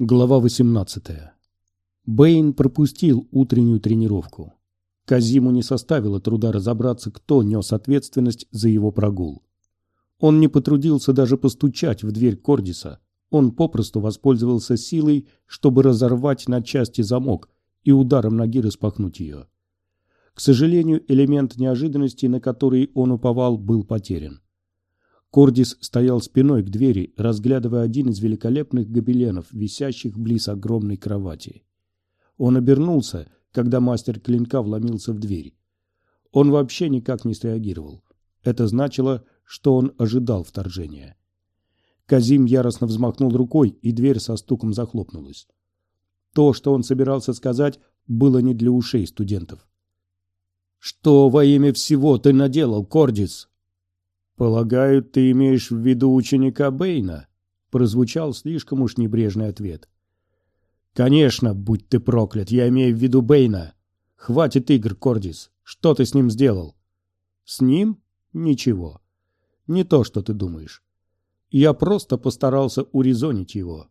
Глава 18. Бэйн пропустил утреннюю тренировку. Казиму не составило труда разобраться, кто нес ответственность за его прогул. Он не потрудился даже постучать в дверь Кордиса. Он попросту воспользовался силой, чтобы разорвать на части замок и ударом ноги распахнуть ее. К сожалению, элемент неожиданности, на который он уповал, был потерян. Кордис стоял спиной к двери, разглядывая один из великолепных гобеленов, висящих близ огромной кровати. Он обернулся, когда мастер клинка вломился в дверь. Он вообще никак не среагировал. Это значило, что он ожидал вторжения. Казим яростно взмахнул рукой, и дверь со стуком захлопнулась. То, что он собирался сказать, было не для ушей студентов. «Что во имя всего ты наделал, Кордис?» «Полагаю, ты имеешь в виду ученика Бэйна?» Прозвучал слишком уж небрежный ответ. «Конечно, будь ты проклят, я имею в виду Бэйна. Хватит игр, Кордис. Что ты с ним сделал?» «С ним? Ничего. Не то, что ты думаешь. Я просто постарался урезонить его.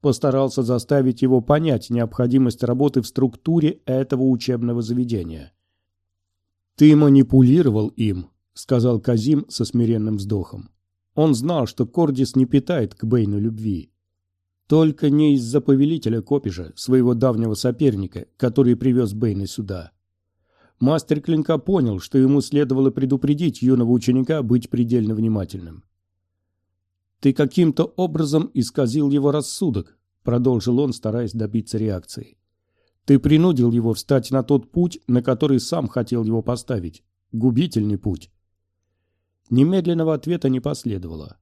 Постарался заставить его понять необходимость работы в структуре этого учебного заведения. Ты манипулировал им, — сказал Казим со смиренным вздохом. Он знал, что Кордис не питает к Бэйну любви. Только не из-за повелителя Копижа, своего давнего соперника, который привез Бэйна сюда. Мастер Клинка понял, что ему следовало предупредить юного ученика быть предельно внимательным. «Ты каким-то образом исказил его рассудок», — продолжил он, стараясь добиться реакции. «Ты принудил его встать на тот путь, на который сам хотел его поставить. Губительный путь. Немедленного ответа не последовало.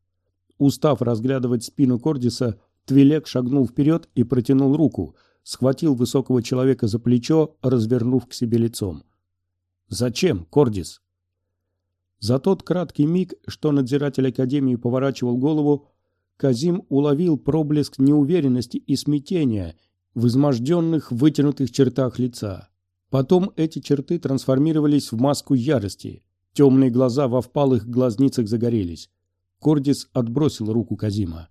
Устав разглядывать спину Кордиса, Твилек шагнул вперед и протянул руку, схватил высокого человека за плечо, развернув к себе лицом. «Зачем, Кордис?» За тот краткий миг, что надзиратель Академии поворачивал голову, Казим уловил проблеск неуверенности и смятения в изможденных, вытянутых чертах лица. Потом эти черты трансформировались в маску ярости, Темные глаза во впалых глазницах загорелись. Кордис отбросил руку Казима.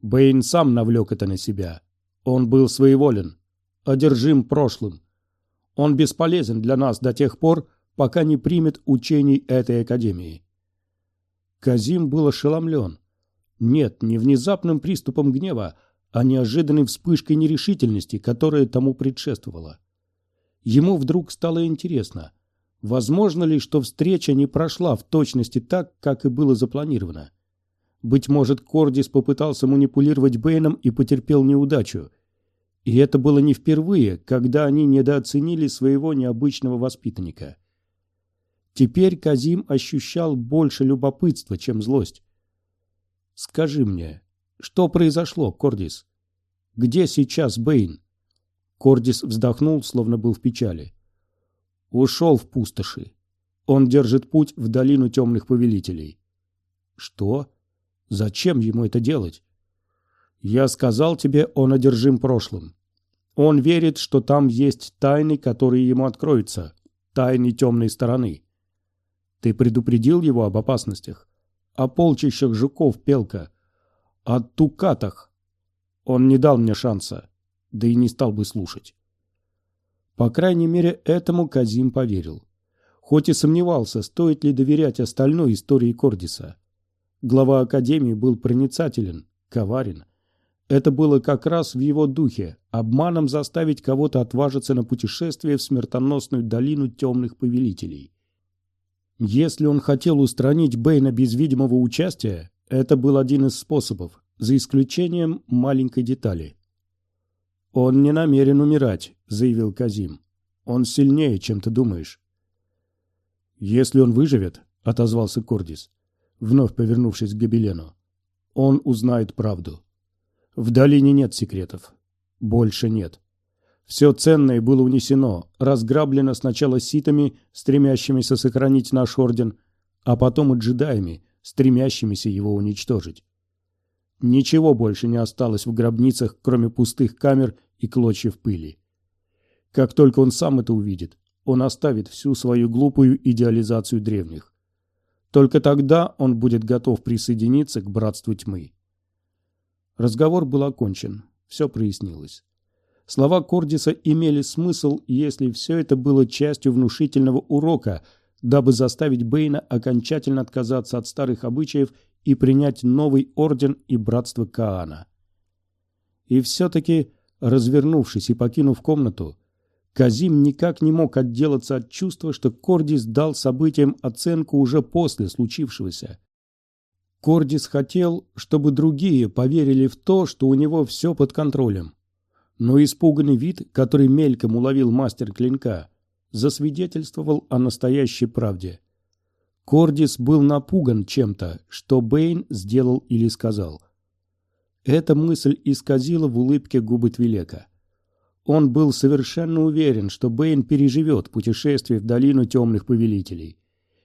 Бэйн сам навлек это на себя. Он был своеволен, одержим прошлым. Он бесполезен для нас до тех пор, пока не примет учений этой академии. Казим был ошеломлен. Нет, не внезапным приступом гнева, а неожиданной вспышкой нерешительности, которая тому предшествовала. Ему вдруг стало интересно – Возможно ли, что встреча не прошла в точности так, как и было запланировано? Быть может, Кордис попытался манипулировать Бэйном и потерпел неудачу. И это было не впервые, когда они недооценили своего необычного воспитанника. Теперь Казим ощущал больше любопытства, чем злость. «Скажи мне, что произошло, Кордис? Где сейчас Бэйн?» Кордис вздохнул, словно был в печали. Ушел в пустоши. Он держит путь в долину темных повелителей. Что? Зачем ему это делать? Я сказал тебе, он одержим прошлым. Он верит, что там есть тайны, которые ему откроются, тайны темной стороны. Ты предупредил его об опасностях? О полчищах жуков Пелка? О тукатах? Он не дал мне шанса, да и не стал бы слушать. По крайней мере, этому Казим поверил. Хоть и сомневался, стоит ли доверять остальной истории Кордиса. Глава Академии был проницателен, коварен. Это было как раз в его духе – обманом заставить кого-то отважиться на путешествие в смертоносную долину темных повелителей. Если он хотел устранить Бэйна без видимого участия, это был один из способов, за исключением маленькой детали – «Он не намерен умирать», — заявил Казим. «Он сильнее, чем ты думаешь». «Если он выживет», — отозвался Кордис, вновь повернувшись к Гобелену, — «он узнает правду. В долине нет секретов. Больше нет. Все ценное было унесено, разграблено сначала ситами, стремящимися сохранить наш орден, а потом и джедаями, стремящимися его уничтожить. Ничего больше не осталось в гробницах, кроме пустых камер и клочьев пыли. Как только он сам это увидит, он оставит всю свою глупую идеализацию древних. Только тогда он будет готов присоединиться к братству тьмы. Разговор был окончен. все прояснилось. Слова Кордиса имели смысл, если все это было частью внушительного урока, дабы заставить Бэйна окончательно отказаться от старых обычаев и принять новый орден и братство Каана. И все-таки, развернувшись и покинув комнату, Казим никак не мог отделаться от чувства, что Кордис дал событиям оценку уже после случившегося. Кордис хотел, чтобы другие поверили в то, что у него все под контролем. Но испуганный вид, который мельком уловил мастер клинка, засвидетельствовал о настоящей правде. Кордис был напуган чем-то, что Бэйн сделал или сказал. Эта мысль исказила в улыбке губы Твилека. Он был совершенно уверен, что Бэйн переживет путешествие в долину темных повелителей.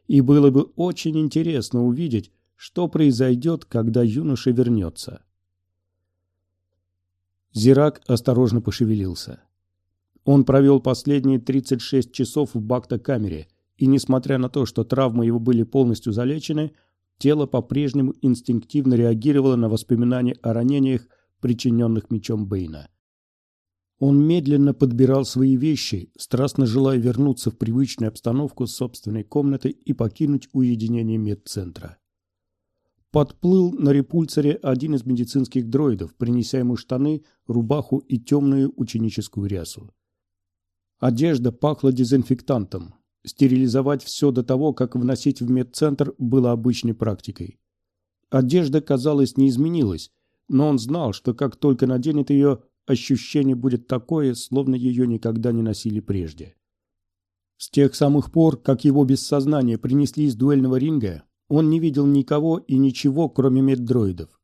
И было бы очень интересно увидеть, что произойдет, когда юноша вернется. Зирак осторожно пошевелился. Он провел последние 36 часов в бакта-камере, и несмотря на то, что травмы его были полностью залечены, тело по-прежнему инстинктивно реагировало на воспоминания о ранениях, причиненных мечом Бэйна. Он медленно подбирал свои вещи, страстно желая вернуться в привычную обстановку собственной комнаты и покинуть уединение медцентра. Подплыл на репульсере один из медицинских дроидов, принеся ему штаны, рубаху и темную ученическую рясу. Одежда пахла дезинфектантом. Стерилизовать все до того, как вносить в медцентр, было обычной практикой. Одежда, казалось, не изменилась, но он знал, что как только наденет ее, ощущение будет такое, словно ее никогда не носили прежде. С тех самых пор, как его без сознания принесли из дуэльного ринга, он не видел никого и ничего, кроме меддроидов.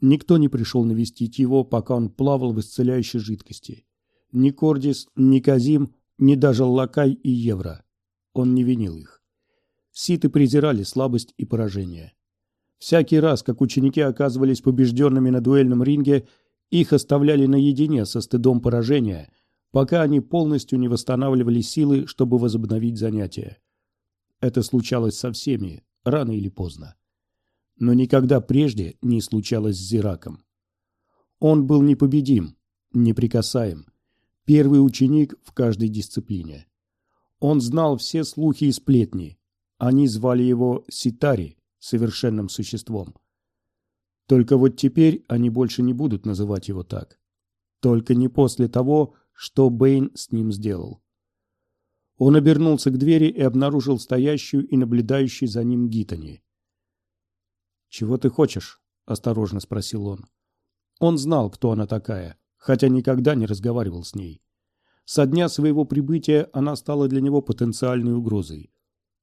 Никто не пришел навестить его, пока он плавал в исцеляющей жидкости. Ни Кордис, ни Казим, ни даже Лакай и Евро. Он не винил их. Ситы презирали слабость и поражение. Всякий раз, как ученики оказывались побежденными на дуэльном ринге, их оставляли наедине со стыдом поражения, пока они полностью не восстанавливали силы, чтобы возобновить занятия. Это случалось со всеми, рано или поздно. Но никогда прежде не случалось с Зираком. Он был непобедим, неприкасаем, первый ученик в каждой дисциплине. Он знал все слухи и сплетни. Они звали его Ситари, совершенным существом. Только вот теперь они больше не будут называть его так. Только не после того, что Бэйн с ним сделал. Он обернулся к двери и обнаружил стоящую и наблюдающую за ним Гитани. «Чего ты хочешь?» – осторожно спросил он. Он знал, кто она такая, хотя никогда не разговаривал с ней. Со дня своего прибытия она стала для него потенциальной угрозой.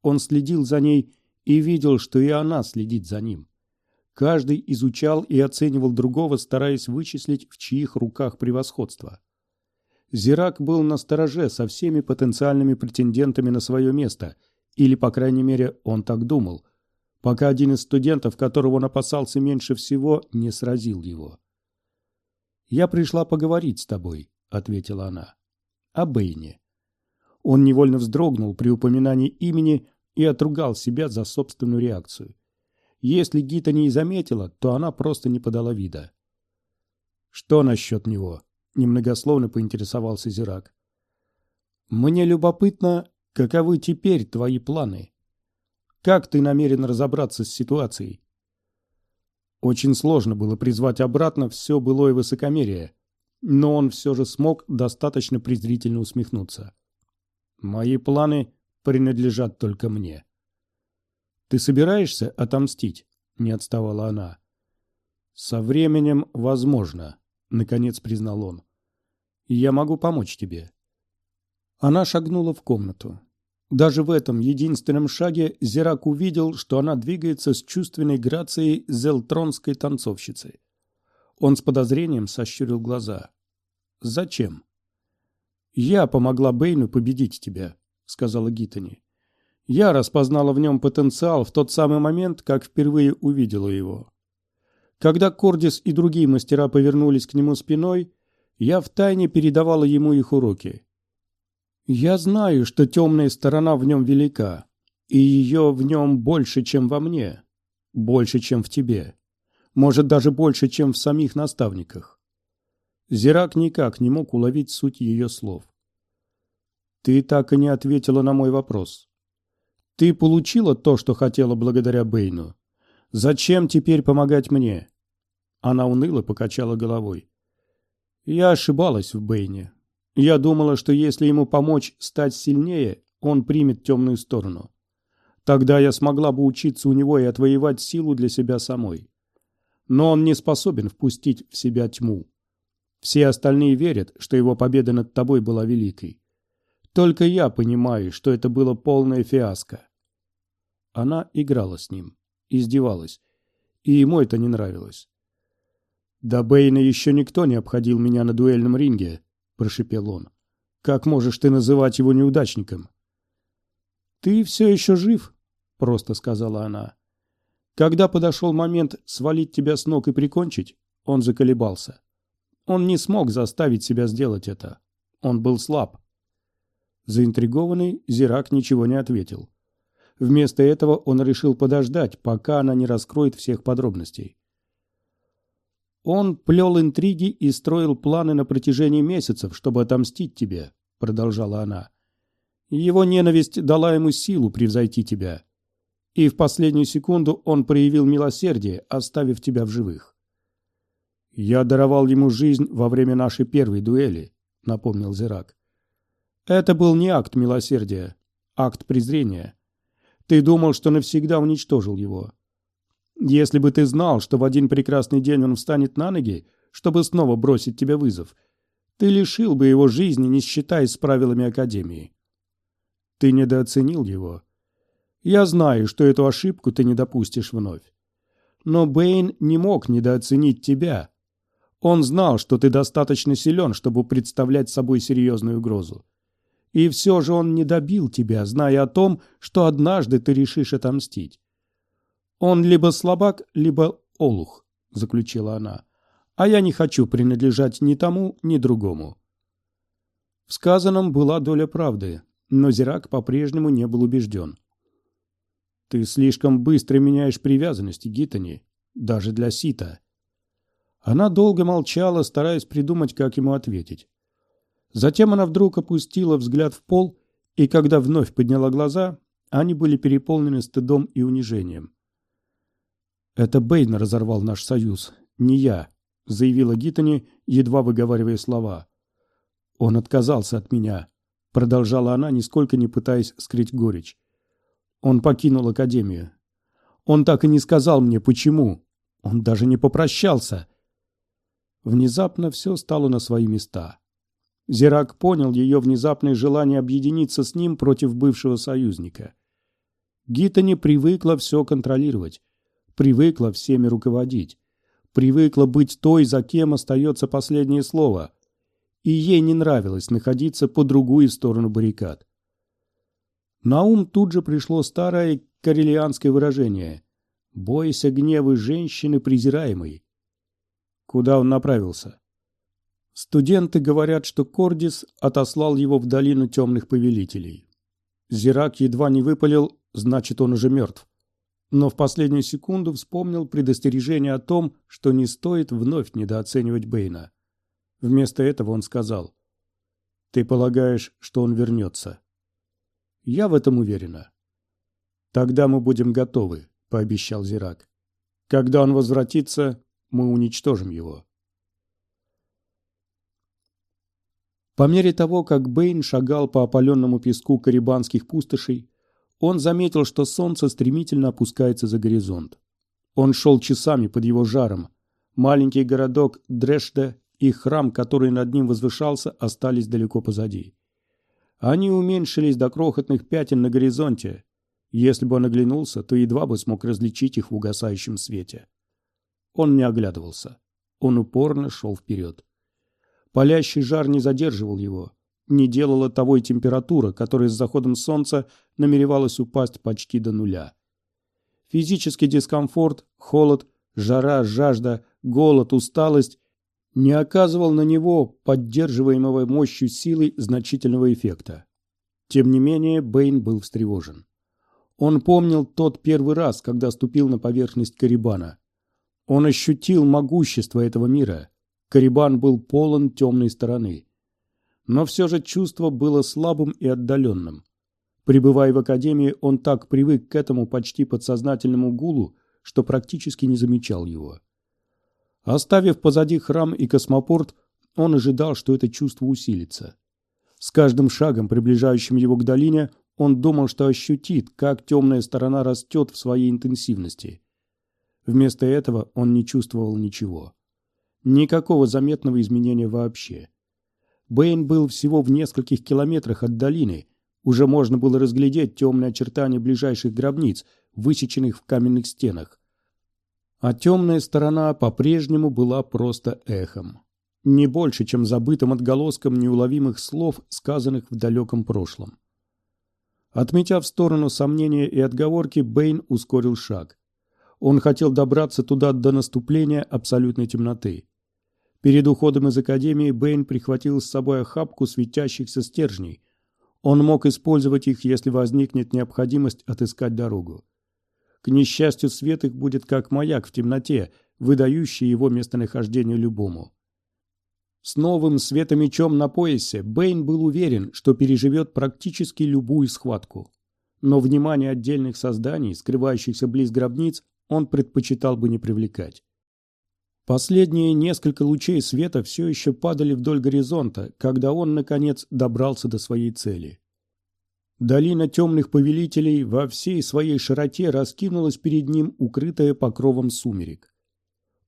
Он следил за ней и видел, что и она следит за ним. Каждый изучал и оценивал другого, стараясь вычислить, в чьих руках превосходство. Зирак был на стороже со всеми потенциальными претендентами на свое место, или, по крайней мере, он так думал, пока один из студентов, которого он опасался меньше всего, не сразил его. «Я пришла поговорить с тобой», — ответила она. «О Бэйне». Он невольно вздрогнул при упоминании имени и отругал себя за собственную реакцию. Если Гита не заметила, то она просто не подала вида. «Что насчет него?» Немногословно поинтересовался Зирак. «Мне любопытно, каковы теперь твои планы? Как ты намерен разобраться с ситуацией?» Очень сложно было призвать обратно все былое высокомерие, но он все же смог достаточно презрительно усмехнуться. «Мои планы принадлежат только мне». «Ты собираешься отомстить?» — не отставала она. «Со временем возможно», наконец признал он. Я могу помочь тебе. Она шагнула в комнату. Даже в этом единственном шаге Зирак увидел, что она двигается с чувственной грацией зелтронской танцовщицы. Он с подозрением сощурил глаза. «Зачем?» «Я помогла Бэйну победить тебя», — сказала Гитани. «Я распознала в нем потенциал в тот самый момент, как впервые увидела его. Когда Кордис и другие мастера повернулись к нему спиной, я втайне передавала ему их уроки. Я знаю, что темная сторона в нем велика, и ее в нем больше, чем во мне, больше, чем в тебе, может, даже больше, чем в самих наставниках. Зирак никак не мог уловить суть ее слов. «Ты так и не ответила на мой вопрос. Ты получила то, что хотела благодаря Бэйну. Зачем теперь помогать мне?» Она уныло покачала головой. «Я ошибалась в Бэйне. Я думала, что если ему помочь стать сильнее, он примет темную сторону. Тогда я смогла бы учиться у него и отвоевать силу для себя самой. Но он не способен впустить в себя тьму. Все остальные верят, что его победа над тобой была великой. Только я понимаю, что это было полное фиаско. Она играла с ним, издевалась, и ему это не нравилось. «До Бэйна еще никто не обходил меня на дуэльном ринге», – прошепел он. «Как можешь ты называть его неудачником?» «Ты все еще жив», – просто сказала она. Когда подошел момент свалить тебя с ног и прикончить, он заколебался. Он не смог заставить себя сделать это. Он был слаб. Заинтригованный, Зирак ничего не ответил. Вместо этого он решил подождать, пока она не раскроет всех подробностей. «Он плел интриги и строил планы на протяжении месяцев, чтобы отомстить тебе», — продолжала она. «Его ненависть дала ему силу превзойти тебя. И в последнюю секунду он проявил милосердие, оставив тебя в живых. «Я даровал ему жизнь во время нашей первой дуэли», — напомнил Зирак. «Это был не акт милосердия, акт презрения. Ты думал, что навсегда уничтожил его. Если бы ты знал, что в один прекрасный день он встанет на ноги, чтобы снова бросить тебе вызов, ты лишил бы его жизни, не считаясь с правилами Академии. Ты недооценил его. Я знаю, что эту ошибку ты не допустишь вновь. Но Бэйн не мог недооценить тебя, он знал, что ты достаточно силен, чтобы представлять собой серьезную угрозу. И все же он не добил тебя, зная о том, что однажды ты решишь отомстить. Он либо слабак, либо олух, заключила она. А я не хочу принадлежать ни тому, ни другому. В сказанном была доля правды, но Зирак по-прежнему не был убежден. Ты слишком быстро меняешь привязанности, Гитани, даже для Сита. Она долго молчала, стараясь придумать, как ему ответить. Затем она вдруг опустила взгляд в пол, и когда вновь подняла глаза, они были переполнены стыдом и унижением. «Это Бэйн разорвал наш союз, не я», — заявила Гитани, едва выговаривая слова. «Он отказался от меня», — продолжала она, нисколько не пытаясь скрыть горечь. «Он покинул Академию. Он так и не сказал мне, почему. Он даже не попрощался. Внезапно все стало на свои места. Зирак понял ее внезапное желание объединиться с ним против бывшего союзника. Гита не привыкла все контролировать, привыкла всеми руководить, привыкла быть той, за кем остается последнее слово, и ей не нравилось находиться по другую сторону баррикад. На ум тут же пришло старое карелианское выражение «Бойся гневы женщины презираемой». Куда он направился? Студенты говорят, что Кордис отослал его в долину темных повелителей. Зирак едва не выпалил, значит, он уже мертв. Но в последнюю секунду вспомнил предостережение о том, что не стоит вновь недооценивать Бэйна. Вместо этого он сказал, «Ты полагаешь, что он вернется?» «Я в этом уверена». «Тогда мы будем готовы», — пообещал Зирак. «Когда он возвратится, мы уничтожим его. По мере того, как Бэйн шагал по опаленному песку карибанских пустошей, он заметил, что солнце стремительно опускается за горизонт. Он шел часами под его жаром. Маленький городок Дрешда и храм, который над ним возвышался, остались далеко позади. Они уменьшились до крохотных пятен на горизонте. Если бы он оглянулся, то едва бы смог различить их в угасающем свете. Он не оглядывался. Он упорно шел вперед. Палящий жар не задерживал его. Не делала того и температура, которая с заходом солнца намеревалась упасть почти до нуля. Физический дискомфорт, холод, жара, жажда, голод, усталость не оказывал на него поддерживаемого мощью силы значительного эффекта. Тем не менее, Бэйн был встревожен. Он помнил тот первый раз, когда ступил на поверхность Карибана. Он ощутил могущество этого мира, Карибан был полон темной стороны. Но все же чувство было слабым и отдаленным. Прибывая в академии, он так привык к этому почти подсознательному гулу, что практически не замечал его. Оставив позади храм и космопорт, он ожидал, что это чувство усилится. С каждым шагом, приближающим его к долине, он думал, что ощутит, как темная сторона растет в своей интенсивности. Вместо этого он не чувствовал ничего. Никакого заметного изменения вообще. Бэйн был всего в нескольких километрах от долины. Уже можно было разглядеть темные очертания ближайших гробниц, высеченных в каменных стенах. А темная сторона по-прежнему была просто эхом. Не больше, чем забытым отголоском неуловимых слов, сказанных в далеком прошлом. Отметя в сторону сомнения и отговорки, Бэйн ускорил шаг. Он хотел добраться туда до наступления абсолютной темноты. Перед уходом из академии Бэйн прихватил с собой охапку светящихся стержней. Он мог использовать их, если возникнет необходимость отыскать дорогу. К несчастью, свет их будет как маяк в темноте, выдающий его местонахождение любому. С новым светомечом на поясе Бэйн был уверен, что переживет практически любую схватку. Но внимание отдельных созданий, скрывающихся близ гробниц, он предпочитал бы не привлекать. Последние несколько лучей света все еще падали вдоль горизонта, когда он, наконец, добрался до своей цели. Долина темных повелителей во всей своей широте раскинулась перед ним, укрытая покровом сумерек.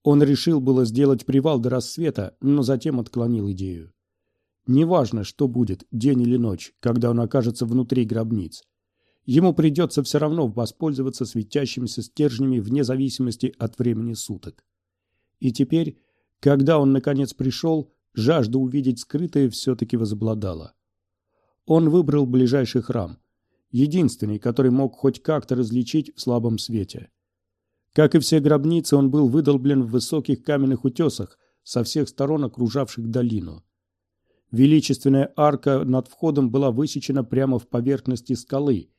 Он решил было сделать привал до рассвета, но затем отклонил идею. Неважно, что будет, день или ночь, когда он окажется внутри гробниц. Ему придется все равно воспользоваться светящимися стержнями вне зависимости от времени суток. И теперь, когда он наконец пришел, жажда увидеть скрытое все-таки возобладала. Он выбрал ближайший храм, единственный, который мог хоть как-то различить в слабом свете. Как и все гробницы, он был выдолблен в высоких каменных утесах, со всех сторон окружавших долину. Величественная арка над входом была высечена прямо в поверхности скалы,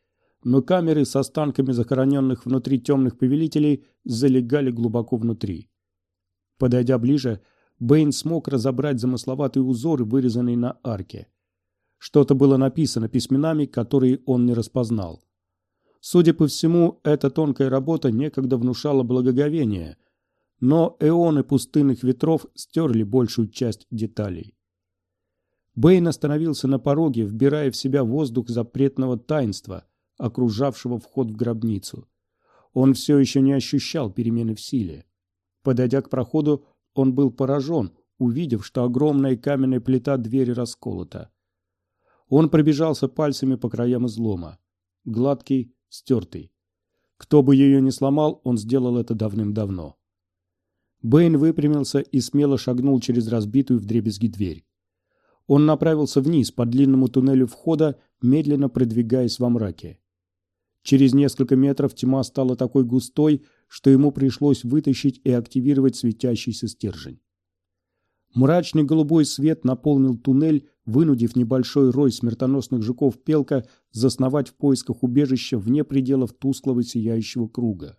но камеры с останками захороненных внутри темных повелителей залегали глубоко внутри. Подойдя ближе, Бэйн смог разобрать замысловатые узоры, вырезанные на арке. Что-то было написано письменами, которые он не распознал. Судя по всему, эта тонкая работа некогда внушала благоговение, но эоны пустынных ветров стерли большую часть деталей. Бэйн остановился на пороге, вбирая в себя воздух запретного таинства, окружавшего вход в гробницу. Он все еще не ощущал перемены в силе. Подойдя к проходу, он был поражен, увидев, что огромная каменная плита двери расколота. Он пробежался пальцами по краям излома. Гладкий, стертый. Кто бы ее ни сломал, он сделал это давным-давно. Бэйн выпрямился и смело шагнул через разбитую вдребезги дверь. Он направился вниз по длинному туннелю входа, медленно продвигаясь во мраке. Через несколько метров тьма стала такой густой, что ему пришлось вытащить и активировать светящийся стержень. Мрачный голубой свет наполнил туннель, вынудив небольшой рой смертоносных жуков-пелка засновать в поисках убежища вне пределов тусклого сияющего круга.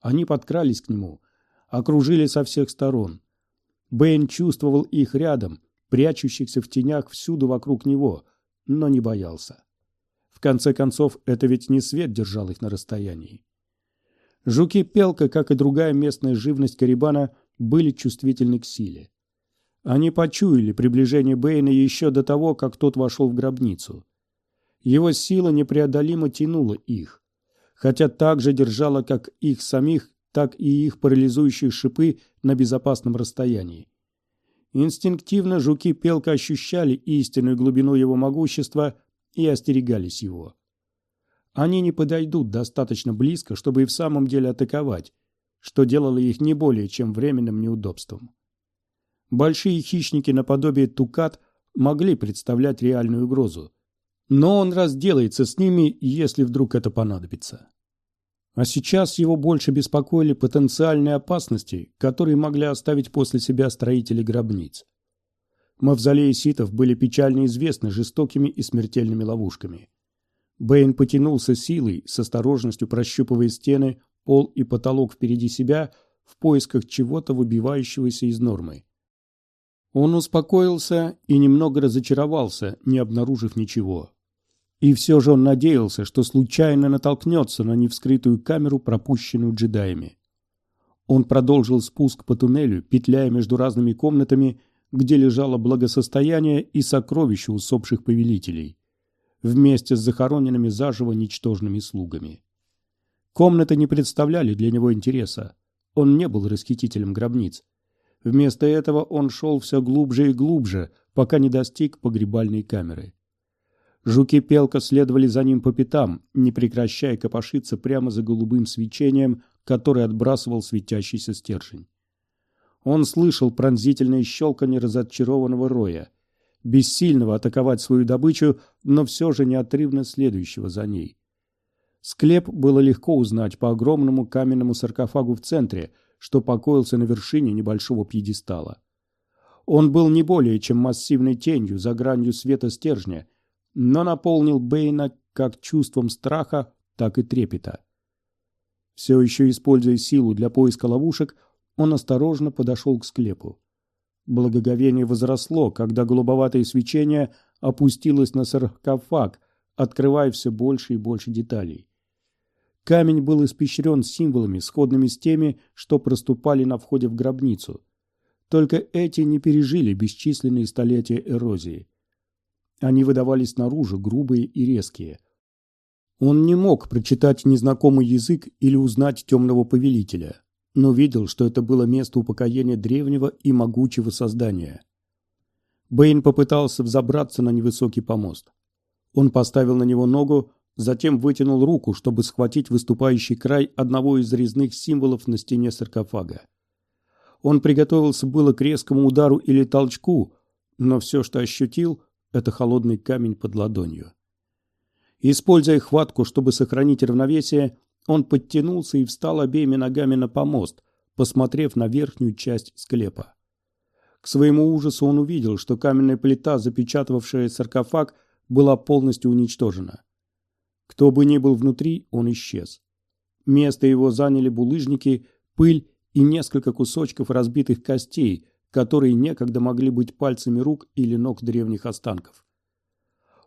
Они подкрались к нему, окружили со всех сторон. Бэйн чувствовал их рядом, прячущихся в тенях всюду вокруг него, но не боялся. В конце концов, это ведь не свет держал их на расстоянии. Жуки-пелка, как и другая местная живность Карибана, были чувствительны к силе. Они почуяли приближение Бэйна еще до того, как тот вошел в гробницу. Его сила непреодолимо тянула их, хотя так же держала как их самих, так и их парализующие шипы на безопасном расстоянии. Инстинктивно жуки-пелка ощущали истинную глубину его могущества и остерегались его. Они не подойдут достаточно близко, чтобы и в самом деле атаковать, что делало их не более чем временным неудобством. Большие хищники наподобие тукат могли представлять реальную угрозу. Но он разделается с ними, если вдруг это понадобится. А сейчас его больше беспокоили потенциальные опасности, которые могли оставить после себя строители гробниц. Мавзолеи ситов были печально известны жестокими и смертельными ловушками. Бэйн потянулся силой, с осторожностью прощупывая стены, пол и потолок впереди себя в поисках чего-то выбивающегося из нормы. Он успокоился и немного разочаровался, не обнаружив ничего. И все же он надеялся, что случайно натолкнется на невскрытую камеру, пропущенную джедаями. Он продолжил спуск по туннелю, петляя между разными комнатами, где лежало благосостояние и сокровища усопших повелителей, вместе с захороненными заживо ничтожными слугами. Комнаты не представляли для него интереса. Он не был расхитителем гробниц. Вместо этого он шел все глубже и глубже, пока не достиг погребальной камеры. Жуки-пелка следовали за ним по пятам, не прекращая копошиться прямо за голубым свечением, который отбрасывал светящийся стержень. Он слышал пронзительное щелканье разочарованного роя, бессильного атаковать свою добычу, но все же неотрывно следующего за ней. Склеп было легко узнать по огромному каменному саркофагу в центре, что покоился на вершине небольшого пьедестала. Он был не более чем массивной тенью за гранью света стержня, но наполнил Бэйна как чувством страха, так и трепета. Все еще используя силу для поиска ловушек, он осторожно подошел к склепу. Благоговение возросло, когда голубоватое свечение опустилось на саркофаг, открывая все больше и больше деталей. Камень был испещрен символами, сходными с теми, что проступали на входе в гробницу. Только эти не пережили бесчисленные столетия эрозии. Они выдавались наружу, грубые и резкие. Он не мог прочитать незнакомый язык или узнать темного повелителя, но видел, что это было место упокоения древнего и могучего создания. Бэйн попытался взобраться на невысокий помост. Он поставил на него ногу, затем вытянул руку, чтобы схватить выступающий край одного из резных символов на стене саркофага. Он приготовился было к резкому удару или толчку, но все, что ощутил, это холодный камень под ладонью. Используя хватку, чтобы сохранить равновесие, он подтянулся и встал обеими ногами на помост, посмотрев на верхнюю часть склепа. К своему ужасу он увидел, что каменная плита, запечатывавшая саркофаг, была полностью уничтожена. Кто бы ни был внутри, он исчез. Место его заняли булыжники, пыль и несколько кусочков разбитых костей, которые некогда могли быть пальцами рук или ног древних останков.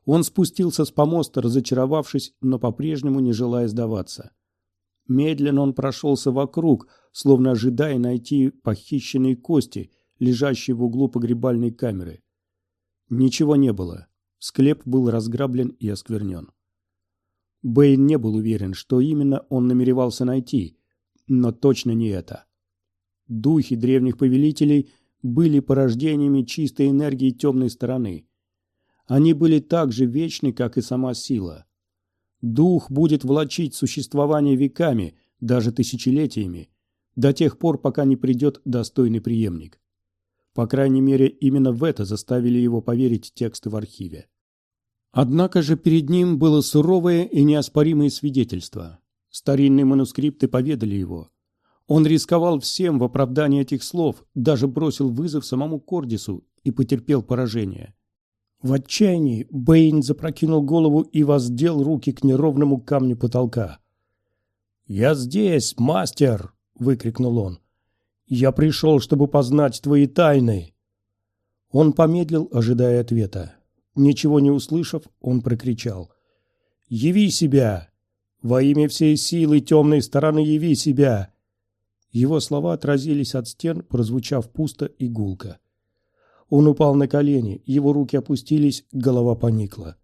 Он спустился с помоста, разочаровавшись, но по-прежнему не желая сдаваться. Медленно он прошелся вокруг, словно ожидая найти похищенные кости, лежащие в углу погребальной камеры. Ничего не было. Склеп был разграблен и осквернен. Бэйн не был уверен, что именно он намеревался найти, но точно не это. Духи древних повелителей были порождениями чистой энергии темной стороны. Они были так же вечны, как и сама сила. Дух будет влачить существование веками, даже тысячелетиями, до тех пор, пока не придет достойный преемник. По крайней мере, именно в это заставили его поверить тексты в архиве. Однако же перед ним было суровое и неоспоримое свидетельство. Старинные манускрипты поведали его. Он рисковал всем в оправдании этих слов, даже бросил вызов самому Кордису и потерпел поражение. В отчаянии Бэйн запрокинул голову и воздел руки к неровному камню потолка. «Я здесь, мастер!» — выкрикнул он. «Я пришел, чтобы познать твои тайны!» Он помедлил, ожидая ответа. Ничего не услышав, он прокричал. «Яви себя! Во имя всей силы темной стороны яви себя!» Его слова отразились от стен, прозвучав пусто и гулко. Он упал на колени, его руки опустились, голова поникла.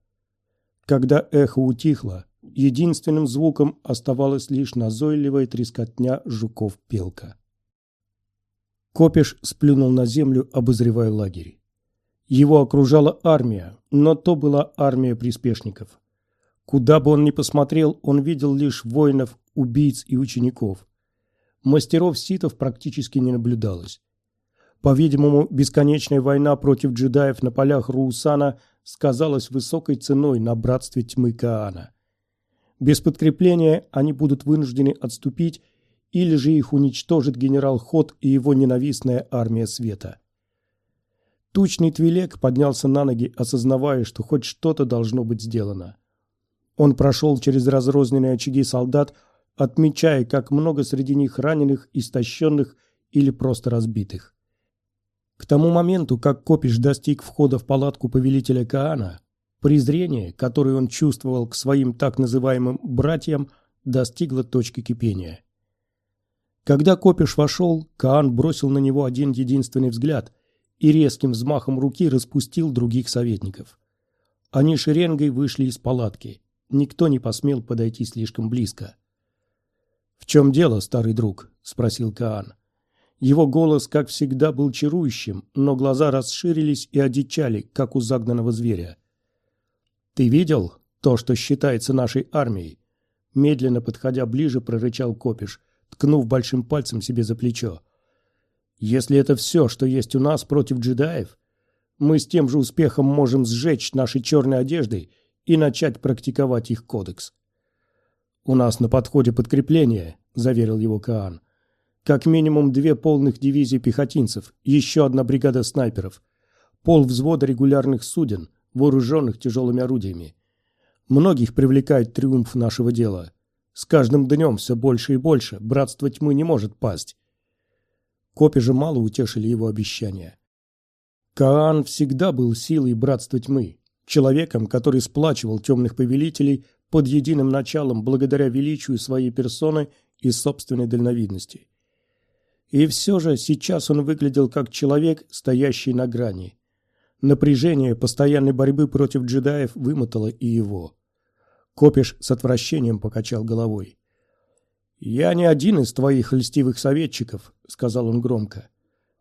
Когда эхо утихло, единственным звуком оставалась лишь назойливая трескотня жуков-пелка. Копиш сплюнул на землю, обозревая лагерь. Его окружала армия, но то была армия приспешников. Куда бы он ни посмотрел, он видел лишь воинов, убийц и учеников. Мастеров ситов практически не наблюдалось. По-видимому, бесконечная война против джедаев на полях Руусана сказалась высокой ценой на братстве тьмы Каана. Без подкрепления они будут вынуждены отступить, или же их уничтожит генерал Ход и его ненавистная армия света. Тучный Твилек поднялся на ноги, осознавая, что хоть что-то должно быть сделано. Он прошел через разрозненные очаги солдат, отмечая, как много среди них раненых, истощенных или просто разбитых. тому моменту, как Копиш достиг входа в палатку повелителя Каана, презрение, которое он чувствовал к своим так называемым «братьям», достигло точки кипения. Когда Копиш вошел, Каан бросил на него один единственный взгляд и резким взмахом руки распустил других советников. Они шеренгой вышли из палатки. Никто не посмел подойти слишком близко. «В чем дело, старый друг?» – спросил Каан. Его голос, как всегда, был чарующим, но глаза расширились и одичали, как у загнанного зверя. «Ты видел то, что считается нашей армией?» Медленно подходя ближе, прорычал Копиш, ткнув большим пальцем себе за плечо. «Если это все, что есть у нас против джедаев, мы с тем же успехом можем сжечь наши черные одежды и начать практиковать их кодекс». «У нас на подходе подкрепление», – заверил его Каан. «Как минимум две полных дивизии пехотинцев, еще одна бригада снайперов, пол взвода регулярных суден, вооруженных тяжелыми орудиями. Многих привлекает триумф нашего дела. С каждым днем все больше и больше. Братство тьмы не может пасть. Копи же мало утешили его обещания. Каан всегда был силой братства тьмы, человеком, который сплачивал темных повелителей под единым началом благодаря величию своей персоны и собственной дальновидности. И все же сейчас он выглядел как человек, стоящий на грани. Напряжение постоянной борьбы против джедаев вымотало и его. Копиш с отвращением покачал головой. «Я не один из твоих льстивых советчиков», — сказал он громко.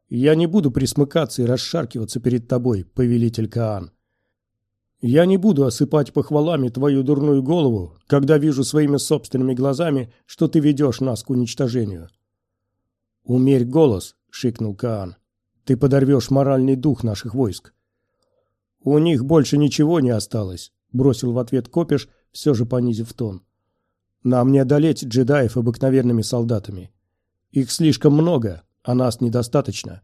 «Я не буду присмыкаться и расшаркиваться перед тобой, повелитель Каан. Я не буду осыпать похвалами твою дурную голову, когда вижу своими собственными глазами, что ты ведешь нас к уничтожению». «Умерь голос», — шикнул Каан. «Ты подорвешь моральный дух наших войск». «У них больше ничего не осталось», — бросил в ответ Копиш, все же понизив тон. «Нам не одолеть джедаев обыкновенными солдатами. Их слишком много, а нас недостаточно».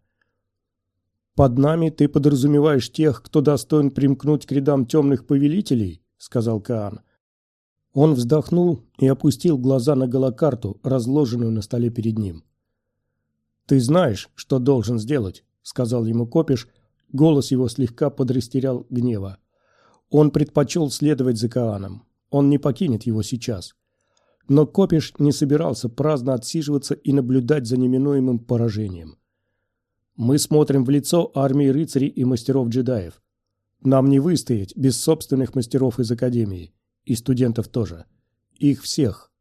«Под нами ты подразумеваешь тех, кто достоин примкнуть к рядам темных повелителей?» — сказал Каан. Он вздохнул и опустил глаза на голокарту, разложенную на столе перед ним. «Ты знаешь, что должен сделать», — сказал ему Копиш. Голос его слегка подрастерял гнева. Он предпочел следовать за Кааном. Он не покинет его сейчас. Но Копиш не собирался праздно отсиживаться и наблюдать за неминуемым поражением. Мы смотрим в лицо армии рыцарей и мастеров-джедаев. Нам не выстоять без собственных мастеров из Академии. И студентов тоже. Их всех.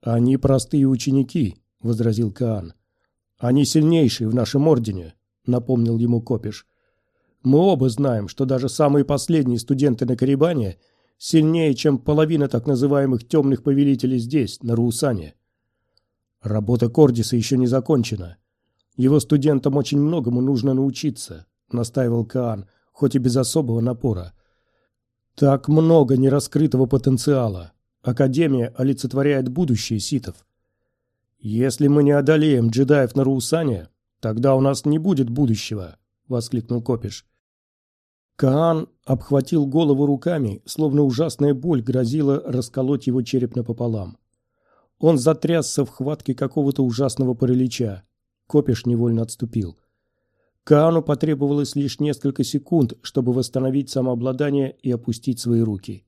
Они простые ученики, возразил Каан. Они сильнейшие в нашем ордене, напомнил ему Копиш. Мы оба знаем, что даже самые последние студенты на Карибане – сильнее, чем половина так называемых темных повелителей здесь, на Руусане. Работа Кордиса еще не закончена. Его студентам очень многому нужно научиться, настаивал Каан, хоть и без особого напора. Так много нераскрытого потенциала. Академия олицетворяет будущее ситов. Если мы не одолеем джедаев на Руусане, тогда у нас не будет будущего, воскликнул Копиш. Каан обхватил голову руками, словно ужасная боль грозила расколоть его череп напополам. Он затрясся в хватке какого-то ужасного паралича. Копиш невольно отступил. Каану потребовалось лишь несколько секунд, чтобы восстановить самообладание и опустить свои руки.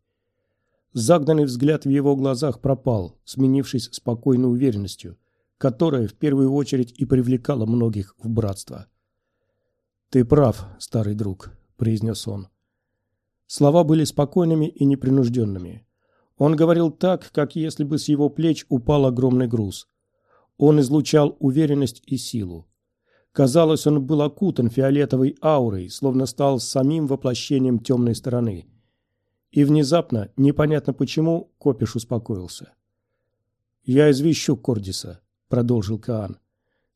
Загнанный взгляд в его глазах пропал, сменившись спокойной уверенностью, которая в первую очередь и привлекала многих в братство. «Ты прав, старый друг», – произнес он. Слова были спокойными и непринужденными. Он говорил так, как если бы с его плеч упал огромный груз. Он излучал уверенность и силу. Казалось, он был окутан фиолетовой аурой, словно стал самим воплощением темной стороны. И внезапно, непонятно почему, Копиш успокоился. «Я извещу Кордиса», — продолжил Каан.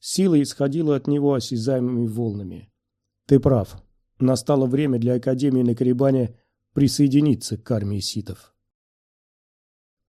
Сила исходила от него осязаемыми волнами. «Ты прав. Настало время для Академии на Карибане присоединиться к армии ситов.